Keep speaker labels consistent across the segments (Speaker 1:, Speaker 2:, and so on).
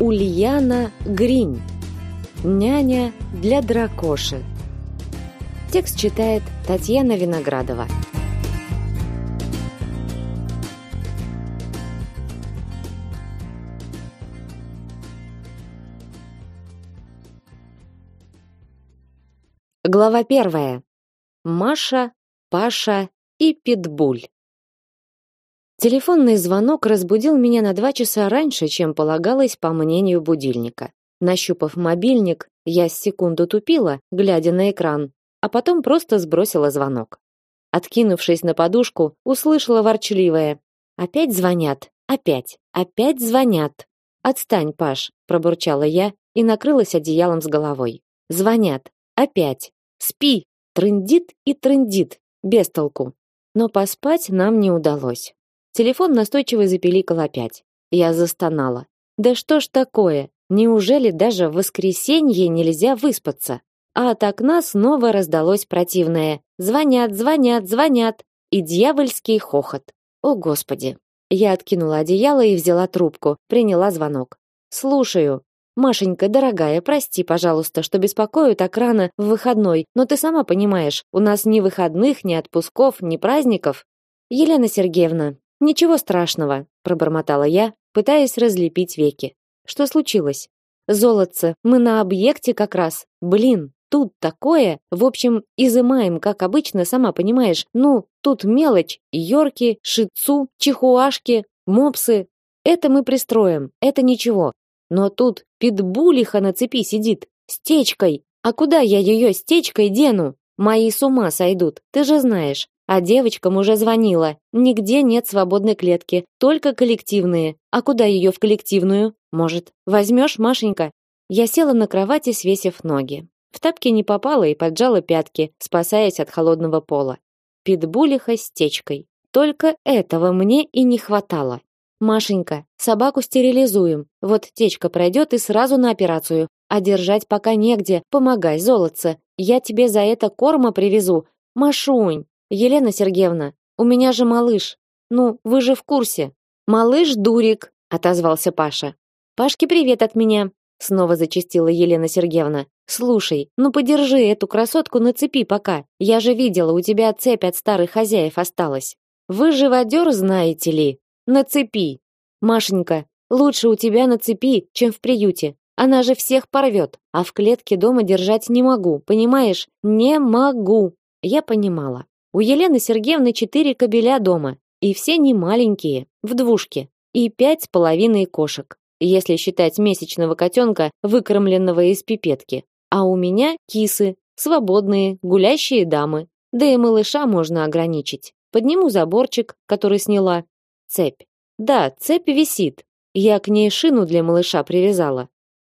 Speaker 1: Ульяна Гринь. Няня для дракоши. Текст читает Татьяна Виноградова. Глава первая. Маша, Паша и Питбуль. Телефонный звонок разбудил меня на два часа раньше, чем полагалось по мнению будильника. Нащупав мобильник, я с секунду тупила, глядя на экран, а потом просто сбросила звонок. Откинувшись на подушку, услышала ворчливое: "Опять звонят, опять, опять звонят". "Отстань, Паш", пробурчала я и накрылась одеялом с головой. "Звонят, опять. Спи". Трындит и трындит, без толку. Но поспать нам не удалось. Телефон настойчиво запиликал опять. Я застонала. Да что ж такое? Неужели даже в воскресенье нельзя выспаться? А от окна снова раздалось противное: "Звонят, звонят, звонят" и дьявольский хохот. О, господи. Я откинула одеяло и взяла трубку, приняла звонок. Слушаю. Машенька, дорогая, прости, пожалуйста, что беспокою так рано в выходной, но ты сама понимаешь, у нас ни выходных, ни отпусков, ни праздников. Елена Сергеевна, Ничего страшного, пробормотала я, пытаясь разлепить веки. Что случилось? Золотце, мы на объекте как раз. Блин, тут такое. В общем, изымаем, как обычно, сама понимаешь. Ну, тут мелочь: йорки, шицу, чихуашки, мопсы. Это мы пристроим. Это ничего. Но тут питбулиха на цепи сидит с течкой. А куда я ее течкой дену? Мои с ума сойдут. Ты же знаешь. А девочкам уже звонила. Нигде нет свободной клетки, только коллективные. А куда ее в коллективную? Может, возьмешь, Машенька? Я села на кровати, свесив ноги. В тапки не попала и поджала пятки, спасаясь от холодного пола. Питбулиха с течкой. Только этого мне и не хватало. Машенька, собаку стерилизуем. Вот течка пройдет и сразу на операцию. А держать пока негде. Помогай, золотце. Я тебе за это корма привезу. Машунь, Елена Сергеевна, у меня же малыш. Ну, вы же в курсе. Малыш дурик, отозвался Паша. Пашке привет от меня, снова зачастила Елена Сергеевна. Слушай, ну подержи эту красотку на цепи пока. Я же видела, у тебя цепь от старых хозяев осталась. Вы живодер, знаете ли? На цепи. Машенька, лучше у тебя на цепи, чем в приюте. Она же всех порвет, а в клетке дома держать не могу, понимаешь? Не могу. Я понимала. У Елены Сергеевны четыре кобеля дома, и все не маленькие, в двушке, и пять с половиной кошек, если считать месячного котенка, выкормленного из пипетки. А у меня кисы, свободные, гулящие дамы. Да и малыша можно ограничить. Подниму заборчик, который сняла. Цепь. Да, цепь висит. Я к ней шину для малыша привязала.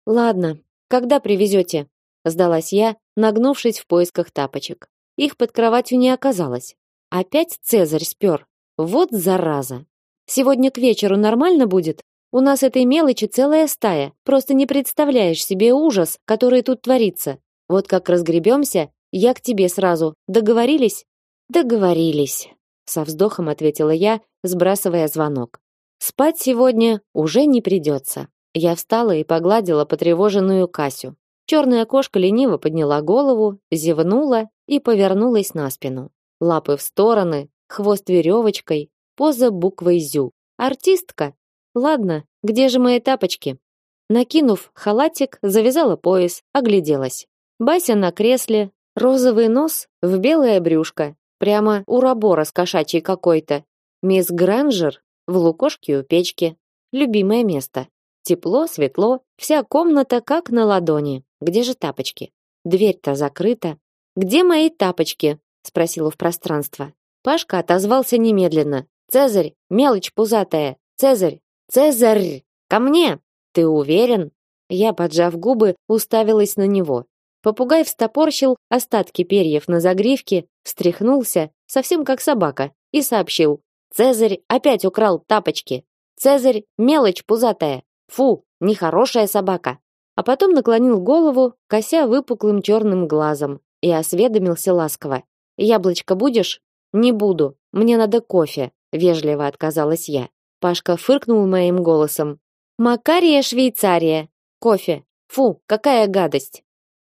Speaker 1: Ладно, когда привезете? Сдалась я, нагнувшись в поисках тапочек. Их под кроватью не оказалось. Опять Цезарь спер. Вот зараза. Сегодня к вечеру нормально будет? У нас этой мелочи целая стая. Просто не представляешь себе ужас, который тут творится. Вот как разгребемся, я к тебе сразу. Договорились? Договорились, со вздохом ответила я, сбрасывая звонок. Спать сегодня уже не придется. Я встала и погладила потревоженную Касю. Черная кошка лениво подняла голову, зевнула и повернулась на спину. Лапы в стороны, хвост веревочкой, поза буквой «зю». Артистка? Ладно, где же мои тапочки? Накинув халатик, завязала пояс, огляделась. Бася на кресле, розовый нос в белое брюшко, прямо у рабора с кошачьей какой-то. Мисс Гранжер в лукошке у печки. Любимое место. Тепло, светло, вся комната как на ладони. Где же тапочки? Дверь-то закрыта. Где мои тапочки? спросила в пространство. Пашка отозвался немедленно. Цезарь, мелочь пузатая. Цезарь, Цезарь, ко мне. Ты уверен? Я, поджав губы, уставилась на него. Попугай встопорщил остатки перьев на загривке, встряхнулся, совсем как собака, и сообщил: "Цезарь опять украл тапочки. Цезарь мелочь пузатая. Фу, нехорошая собака". А потом наклонил голову, кося выпуклым черным глазом, и осведомился ласково: "Яблочко будешь?" "Не буду. Мне надо кофе", вежливо отказалась я. Пашка фыркнул моим голосом. Макария Швейцария. Кофе. Фу, какая гадость.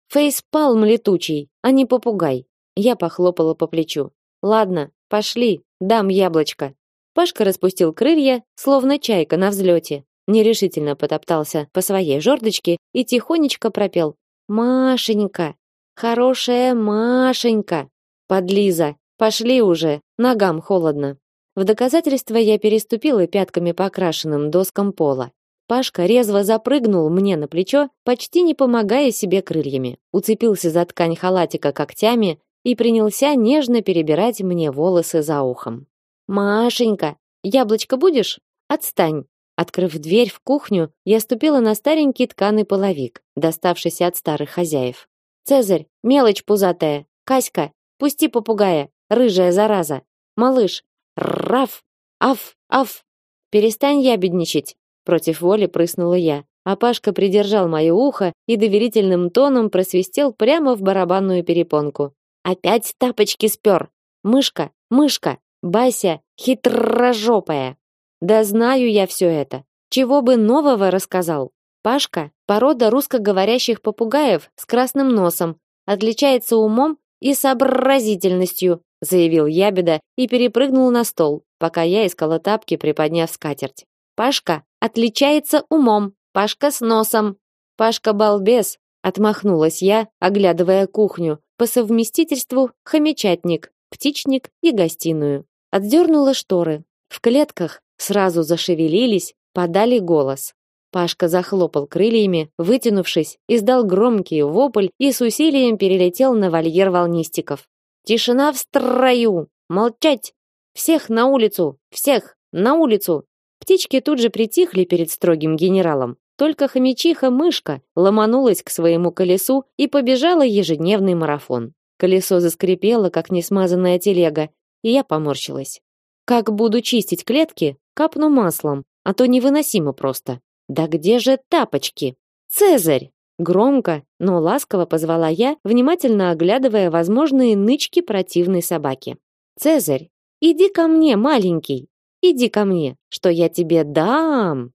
Speaker 1: Фейспалм летучий, а не попугай. Я похлопала по плечу. Ладно, пошли, дам яблочко. Пашка распустил крылья, словно чайка на взлете, нерешительно потоптался по своей жердочке и тихонечко пропел: "Машенька, хорошая Машенька, подлиза, пошли уже, ногам холодно". В доказательство я переступила пятками по окрашенным доскам пола. Пашка резво запрыгнул мне на плечо, почти не помогая себе крыльями. Уцепился за ткань халатика когтями и принялся нежно перебирать мне волосы за ухом. Машенька, яблочко будешь? Отстань. Открыв дверь в кухню, я ступила на старенький тканый половик, доставшийся от старых хозяев. Цезарь, мелочь пузатая, Каська, пусти попугая, рыжая зараза. Малыш, раф, аф, аф. Перестань ябедничать, против воли прыснула я. А Пашка придержал мое ухо и доверительным тоном просвистел прямо в барабанную перепонку. Опять тапочки спер. Мышка, мышка, Бася хитрожопая. Да знаю я все это. Чего бы нового рассказал? Пашка порода русскоговорящих попугаев с красным носом, отличается умом и сообразительностью, заявил Ябеда и перепрыгнул на стол, пока я искала тапки, приподняв скатерть. Пашка отличается умом, Пашка с носом. Пашка балбес, отмахнулась я, оглядывая кухню, по совместительству хомячатник, птичник и гостиную. Отдернула шторы. В клетках сразу зашевелились, подали голос. Пашка захлопал крыльями, вытянувшись, издал громкий вопль и с усилием перелетел на вольер волнистиков. Тишина в строю. Молчать. Всех на улицу. Всех на улицу. Птички тут же притихли перед строгим генералом. Только хомячиха-мышка ломанулась к своему колесу и побежала ежедневный марафон. Колесо заскрипело, как несмазанная телега, и я поморщилась. Как буду чистить клетки, капну маслом, а то невыносимо просто. Да где же тапочки? Цезарь! Громко, но ласково позвала я, внимательно оглядывая возможные нычки противной собаки. Цезарь, иди ко мне, маленький. Иди ко мне, что я тебе дам.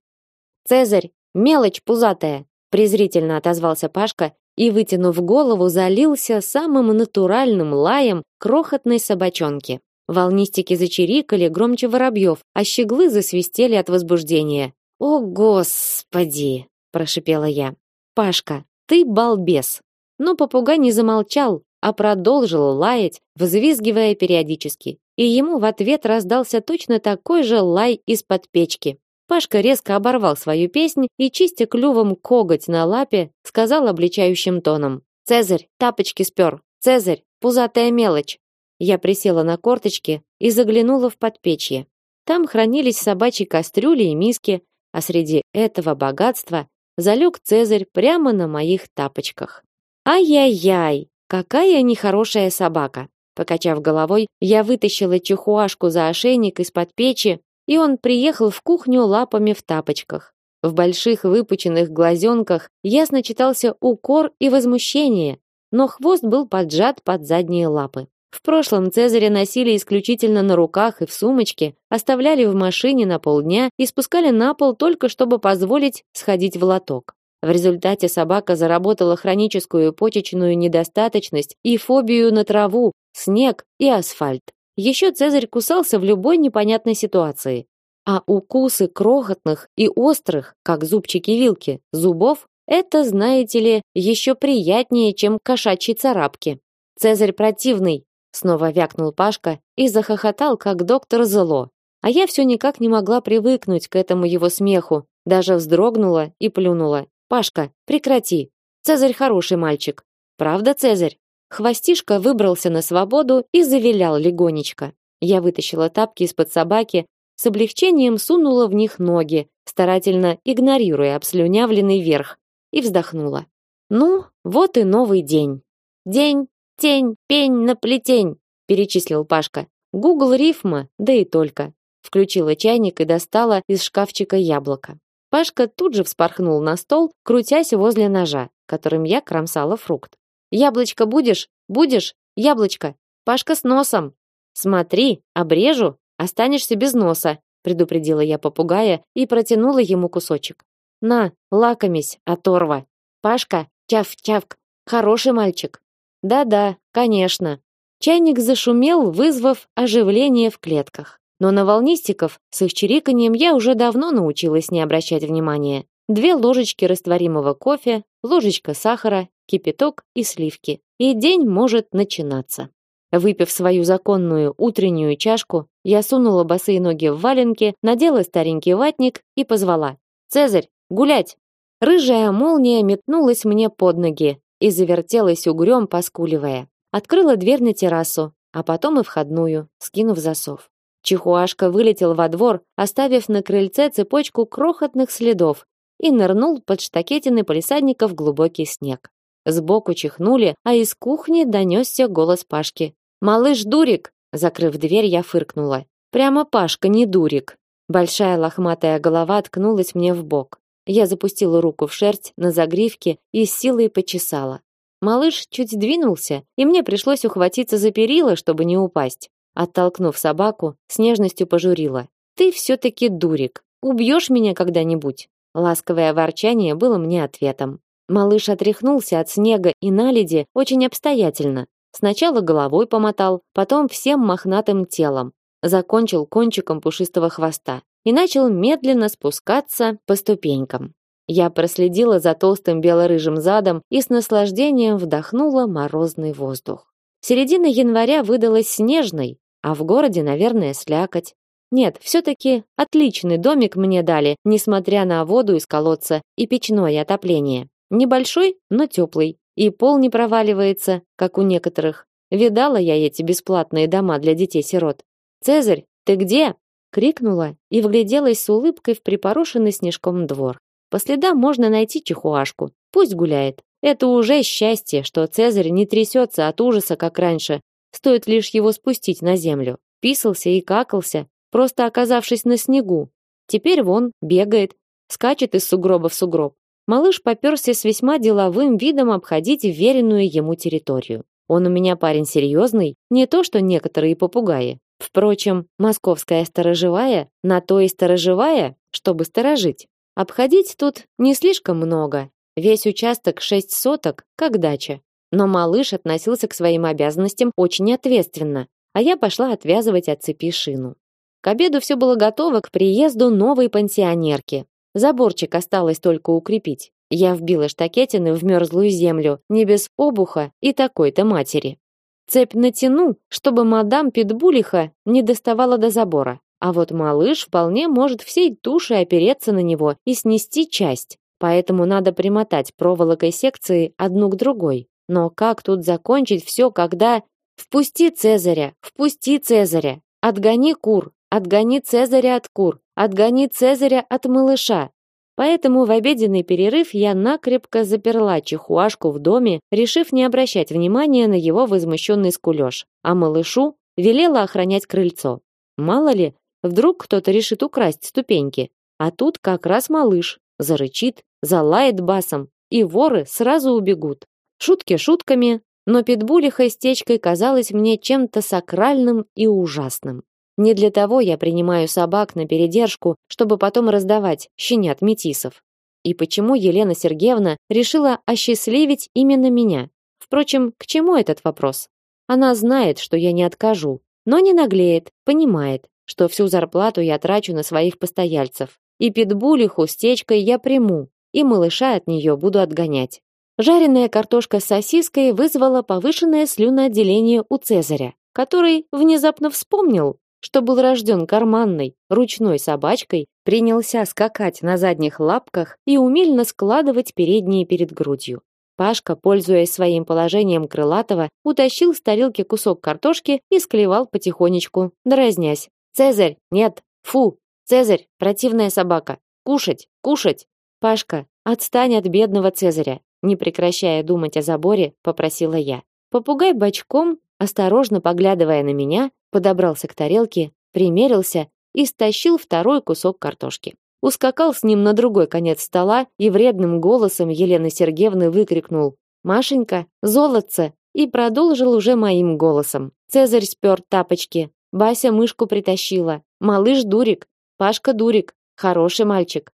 Speaker 1: Цезарь, мелочь пузатая, презрительно отозвался Пашка и, вытянув голову, залился самым натуральным лаем крохотной собачонки. Волнистики зачирикали громче воробьев, а щеглы засвистели от возбуждения. «О, Господи!» – прошипела я. «Пашка, ты балбес!» Но попугай не замолчал, а продолжил лаять, взвизгивая периодически. И ему в ответ раздался точно такой же лай из-под печки. Пашка резко оборвал свою песнь и, чистя клювом коготь на лапе, сказал обличающим тоном. «Цезарь, тапочки спер! Цезарь, пузатая мелочь! Я присела на корточки и заглянула в подпечье. Там хранились собачьи кастрюли и миски, а среди этого богатства залег Цезарь прямо на моих тапочках. Ай-яй-яй, какая нехорошая собака. Покачав головой, я вытащила чихуашку за ошейник из-под печи, и он приехал в кухню лапами в тапочках. В больших выпученных глазенках ясно читался укор и возмущение, но хвост был поджат под задние лапы. В прошлом Цезаря носили исключительно на руках и в сумочке, оставляли в машине на полдня и спускали на пол только чтобы позволить сходить в лоток. В результате собака заработала хроническую почечную недостаточность и фобию на траву, снег и асфальт. Еще Цезарь кусался в любой непонятной ситуации. А укусы крохотных и острых, как зубчики-вилки, зубов это, знаете ли, еще приятнее, чем кошачьи царапки. Цезарь противный, снова вякнул Пашка и захохотал, как доктор зло. А я все никак не могла привыкнуть к этому его смеху, даже вздрогнула и плюнула. Пашка, прекрати. Цезарь хороший мальчик. Правда, Цезарь? Хвостишка выбрался на свободу и завилял легонечко. Я вытащила тапки из-под собаки, с облегчением сунула в них ноги, старательно игнорируя обслюнявленный верх, и вздохнула. Ну, вот и новый день. День Тень, пень на плетень, перечислил Пашка. Гугл рифма, да и только. Включила чайник и достала из шкафчика яблоко. Пашка тут же вспорхнул на стол, крутясь возле ножа, которым я кромсала фрукт. Яблочко будешь? Будешь? Яблочко. Пашка с носом. Смотри, обрежу, останешься без носа, предупредила я попугая и протянула ему кусочек. На, лакомись, оторва. Пашка, чав-чавк, хороший мальчик. Да-да, конечно. Чайник зашумел, вызвав оживление в клетках. Но на волнистиков с их чириканьем я уже давно научилась не обращать внимания. Две ложечки растворимого кофе, ложечка сахара, кипяток и сливки. И день может начинаться. Выпив свою законную утреннюю чашку, я сунула босые ноги в валенки, надела старенький ватник и позвала: "Цезарь, гулять!" Рыжая молния метнулась мне под ноги и завертелась угрём, поскуливая. Открыла дверь на террасу, а потом и входную, скинув засов. Чихуашка вылетел во двор, оставив на крыльце цепочку крохотных следов и нырнул под штакетины полисадников глубокий снег. Сбоку чихнули, а из кухни донесся голос Пашки. «Малыш Дурик!» Закрыв дверь, я фыркнула. «Прямо Пашка, не Дурик!» Большая лохматая голова ткнулась мне в бок. Я запустила руку в шерсть на загривке и с силой почесала. Малыш чуть двинулся, и мне пришлось ухватиться за перила, чтобы не упасть. Оттолкнув собаку, с нежностью пожурила: "Ты все таки дурик. Убьешь меня когда-нибудь?" Ласковое ворчание было мне ответом. Малыш отряхнулся от снега и наледи очень обстоятельно. Сначала головой помотал, потом всем мохнатым телом, закончил кончиком пушистого хвоста и начал медленно спускаться по ступенькам. Я проследила за толстым бело-рыжим задом и с наслаждением вдохнула морозный воздух. Середина января выдалась снежной, а в городе, наверное, слякоть. Нет, все-таки отличный домик мне дали, несмотря на воду из колодца и печное отопление. Небольшой, но теплый. И пол не проваливается, как у некоторых. Видала я эти бесплатные дома для детей-сирот. «Цезарь, ты где?» Крикнула и вгляделась с улыбкой в припорошенный снежком двор. По следам можно найти чихуашку. Пусть гуляет. Это уже счастье, что Цезарь не трясется от ужаса, как раньше, Стоит лишь его спустить на землю. Писался и какался, просто оказавшись на снегу. Теперь вон бегает, скачет из сугроба в сугроб. Малыш попёрся с весьма деловым видом обходить веренную ему территорию. Он у меня парень серьезный, не то что некоторые попугаи. Впрочем, московская сторожевая на то и сторожевая, чтобы сторожить. Обходить тут не слишком много. Весь участок шесть соток, как дача. Но малыш относился к своим обязанностям очень ответственно, а я пошла отвязывать от цепи шину. К обеду все было готово к приезду новой пансионерки. Заборчик осталось только укрепить. Я вбила штакетины в мерзлую землю, не без обуха и такой-то матери. Цепь натяну, чтобы мадам Питбулиха не доставала до забора. А вот малыш вполне может всей тушей опереться на него и снести часть. Поэтому надо примотать проволокой секции одну к другой. Но как тут закончить все, когда впусти Цезаря, впусти Цезаря, отгони кур, отгони Цезаря от кур, отгони Цезаря от малыша. Поэтому в обеденный перерыв я накрепко заперла чихуашку в доме, решив не обращать внимания на его возмущенный скулёж, а малышу велела охранять крыльцо. Мало ли, вдруг кто-то решит украсть ступеньки. А тут как раз малыш зарычит, залает басом, и воры сразу убегут. Шутки шутками, но питбулиха с течкой казалось мне чем-то сакральным и ужасным. Не для того я принимаю собак на передержку, чтобы потом раздавать щенят метисов. И почему Елена Сергеевна решила осчастливить именно меня? Впрочем, к чему этот вопрос? Она знает, что я не откажу, но не наглеет, понимает, что всю зарплату я трачу на своих постояльцев. И питбулиху с течкой я приму, и малыша от нее буду отгонять. Жареная картошка с сосиской вызвала повышенное слюноотделение у Цезаря, который внезапно вспомнил, что был рожден карманной, ручной собачкой, принялся скакать на задних лапках и умельно складывать передние перед грудью. Пашка, пользуясь своим положением крылатого, утащил с тарелки кусок картошки и склевал потихонечку, дразнясь. «Цезарь! Нет! Фу! Цезарь! Противная собака! Кушать! Кушать!» «Пашка, отстань от бедного Цезаря! Не прекращая думать о заборе, попросила я. Попугай бочком, осторожно поглядывая на меня, подобрался к тарелке, примерился и стащил второй кусок картошки. Ускакал с ним на другой конец стола и вредным голосом Елены Сергеевны выкрикнул: "Машенька, золотце!" и продолжил уже моим голосом. Цезарь спер тапочки, Бася мышку притащила, малыш дурик, Пашка дурик, хороший мальчик.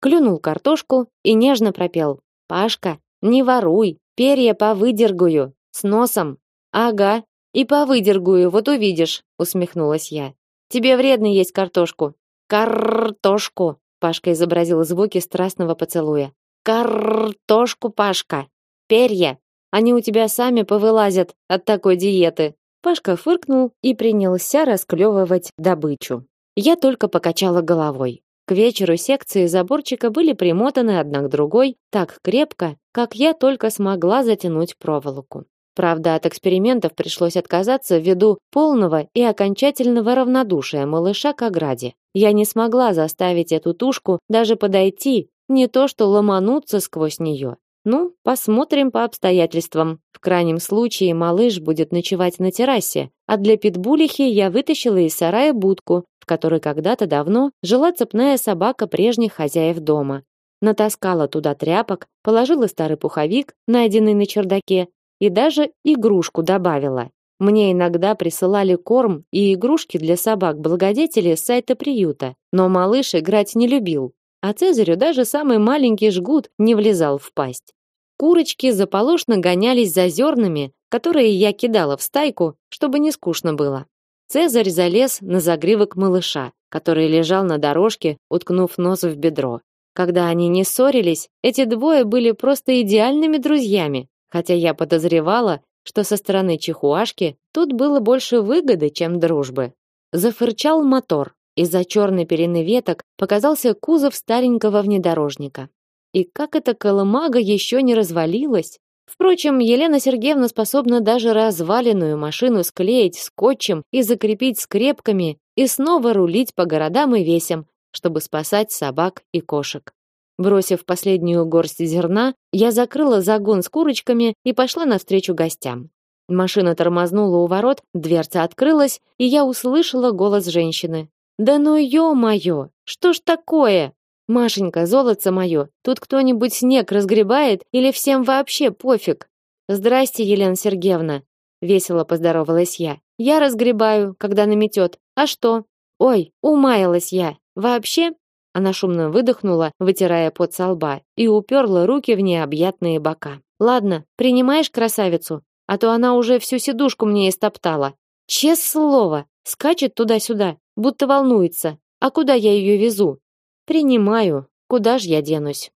Speaker 1: клюнул картошку и нежно пропел: "Пашка, не воруй, перья повыдергаю с носом". "Ага, и повыдергаю, вот увидишь", усмехнулась я. "Тебе вредно есть картошку". "Картошку", Пашка изобразил звуки страстного поцелуя. "Картошку, Пашка. Перья, они у тебя сами повылазят от такой диеты". Пашка фыркнул и принялся расклевывать добычу. Я только покачала головой. К вечеру секции заборчика были примотаны одна к другой так крепко, как я только смогла затянуть проволоку. Правда, от экспериментов пришлось отказаться ввиду полного и окончательного равнодушия малыша к ограде. Я не смогла заставить эту тушку даже подойти, не то что ломануться сквозь нее. Ну, посмотрим по обстоятельствам. В крайнем случае малыш будет ночевать на террасе, а для питбулихи я вытащила из сарая будку, в которой когда-то давно жила цепная собака прежних хозяев дома. Натаскала туда тряпок, положила старый пуховик, найденный на чердаке, и даже игрушку добавила. Мне иногда присылали корм и игрушки для собак-благодетелей с сайта приюта, но малыш играть не любил, а Цезарю даже самый маленький жгут не влезал в пасть. Курочки заполошно гонялись за зернами, которые я кидала в стайку, чтобы не скучно было. Цезарь залез на загривок малыша, который лежал на дорожке, уткнув нос в бедро. Когда они не ссорились, эти двое были просто идеальными друзьями, хотя я подозревала, что со стороны чихуашки тут было больше выгоды, чем дружбы. Зафырчал мотор. Из-за черной перины веток показался кузов старенького внедорожника. И как эта колымага еще не развалилась? Впрочем, Елена Сергеевна способна даже разваленную машину склеить скотчем и закрепить скрепками и снова рулить по городам и весям, чтобы спасать собак и кошек. Бросив последнюю горсть зерна, я закрыла загон с курочками и пошла навстречу гостям. Машина тормознула у ворот, дверца открылась, и я услышала голос женщины. «Да ну ё-моё! Что ж такое?» Машенька, золотце мое, тут кто-нибудь снег разгребает или всем вообще пофиг? Здрасте, Елена Сергеевна, весело поздоровалась я. Я разгребаю, когда наметет. А что? Ой, умаялась я. Вообще? Она шумно выдохнула, вытирая пот со лба, и уперла руки в необъятные бока. Ладно, принимаешь красавицу, а то она уже всю сидушку мне истоптала. Честное слово, скачет туда-сюда, будто волнуется. А куда я ее везу? Принимаю. Куда ж я денусь?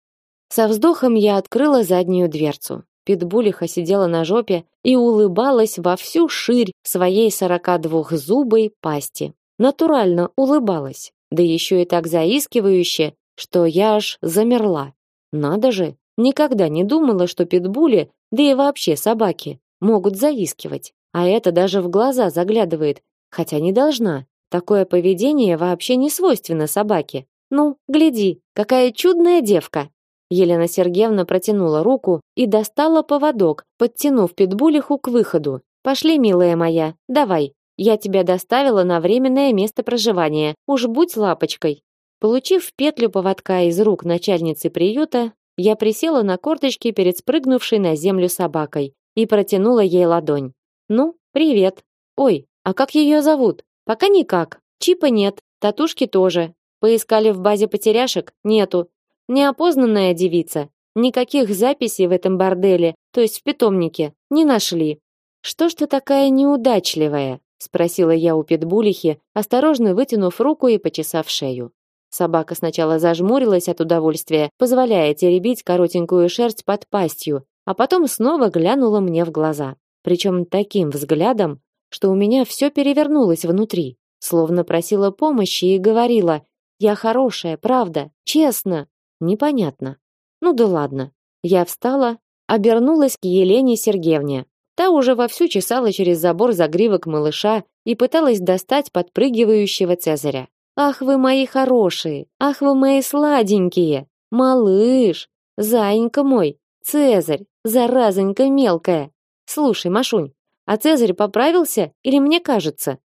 Speaker 1: Со вздохом я открыла заднюю дверцу. Питбулиха сидела на жопе и улыбалась во всю ширь своей сорока двухзубой пасти. Натурально улыбалась, да еще и так заискивающе, что я аж замерла. Надо же, никогда не думала, что питбули, да и вообще собаки, могут заискивать. А это даже в глаза заглядывает, хотя не должна. Такое поведение вообще не свойственно собаке. Ну, гляди, какая чудная девка. Елена Сергеевна протянула руку и достала поводок, подтянув питбулиху к выходу. Пошли, милая моя, давай. Я тебя доставила на временное место проживания. Уж будь лапочкой. Получив петлю поводка из рук начальницы приюта, я присела на корточки перед спрыгнувшей на землю собакой и протянула ей ладонь. Ну, привет. Ой, а как ее зовут? Пока никак. Чипа нет, татушки тоже. Поискали в базе потеряшек? Нету. Неопознанная девица. Никаких записей в этом борделе, то есть в питомнике, не нашли. Что ж ты такая неудачливая? Спросила я у питбулихи, осторожно вытянув руку и почесав шею. Собака сначала зажмурилась от удовольствия, позволяя теребить коротенькую шерсть под пастью, а потом снова глянула мне в глаза. Причем таким взглядом, что у меня все перевернулось внутри, словно просила помощи и говорила: я хорошая, правда, честно. Непонятно. Ну да ладно. Я встала, обернулась к Елене Сергеевне. Та уже вовсю чесала через забор загривок малыша и пыталась достать подпрыгивающего Цезаря. Ах вы мои хорошие, ах вы мои сладенькие. Малыш, заинька мой, Цезарь, заразонька мелкая. Слушай, Машунь, а Цезарь поправился или мне кажется?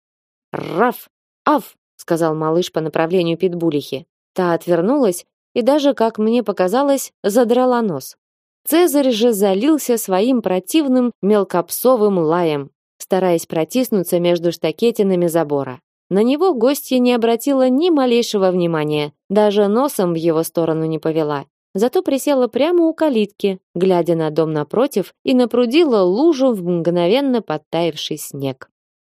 Speaker 1: Раф, аф, сказал малыш по направлению питбулихи. Та отвернулась и даже, как мне показалось, задрала нос. Цезарь же залился своим противным мелкопсовым лаем, стараясь протиснуться между штакетинами забора. На него гостья не обратила ни малейшего внимания, даже носом в его сторону не повела. Зато присела прямо у калитки, глядя на дом напротив, и напрудила лужу в мгновенно подтаявший снег.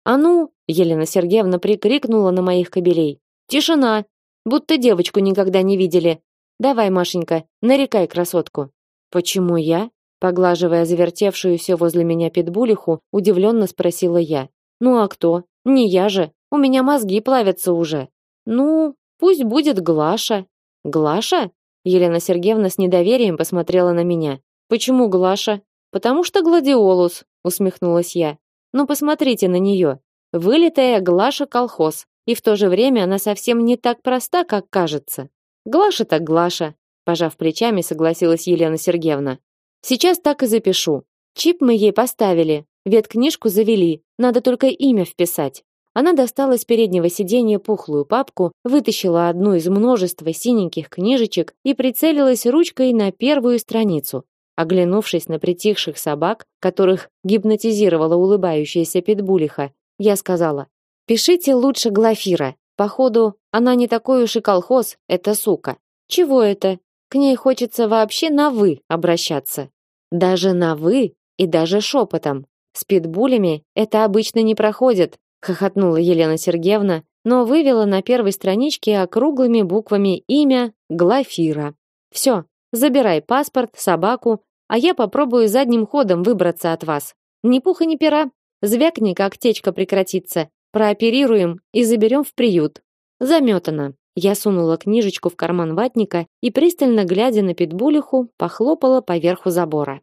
Speaker 1: «А ну!» — Елена Сергеевна прикрикнула на моих кобелей. «Тишина! Будто девочку никогда не видели. Давай, Машенька, нарекай красотку». «Почему я?» Поглаживая завертевшуюся возле меня питбулиху, удивленно спросила я. «Ну а кто? Не я же. У меня мозги плавятся уже». «Ну, пусть будет Глаша». «Глаша?» Елена Сергеевна с недоверием посмотрела на меня. Почему Глаша? Потому что гладиолус, усмехнулась я. «Ну, посмотрите на нее. Вылитая Глаша колхоз, и в то же время она совсем не так проста, как кажется. Глаша так Глаша, пожав плечами, согласилась Елена Сергеевна. Сейчас так и запишу. Чип мы ей поставили, веткнижку завели, надо только имя вписать. Она достала с переднего сиденья пухлую папку, вытащила одну из множества синеньких книжечек и прицелилась ручкой на первую страницу. Оглянувшись на притихших собак, которых гипнотизировала улыбающаяся питбулиха, я сказала: "Пишите лучше Глафира. Походу, она не такой уж и колхоз, это сука. Чего это? К ней хочется вообще на вы обращаться. Даже на вы и даже шепотом. С питбулями это обычно не проходит, хохотнула Елена Сергеевна, но вывела на первой страничке округлыми буквами имя Глафира. Все, забирай паспорт, собаку, а я попробую задним ходом выбраться от вас. Ни пуха ни пера. Звякни, как течка прекратится. Прооперируем и заберем в приют. Заметано. Я сунула книжечку в карман ватника и пристально глядя на питбулиху, похлопала по верху забора.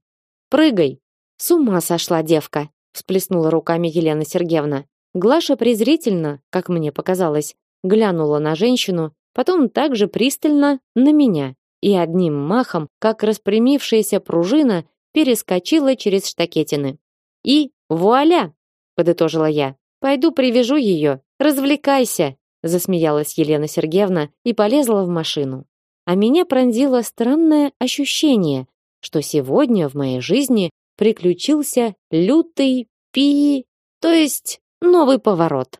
Speaker 1: Прыгай. С ума сошла девка, всплеснула руками Елена Сергеевна. Глаша презрительно, как мне показалось, глянула на женщину, потом также пристально на меня и одним махом, как распрямившаяся пружина, перескочила через штакетины. И вуаля, подытожила я. Пойду привяжу ее. Развлекайся, засмеялась Елена Сергеевна и полезла в машину. А меня пронзило странное ощущение, что сегодня в моей жизни приключился лютый пи, то есть Новый поворот.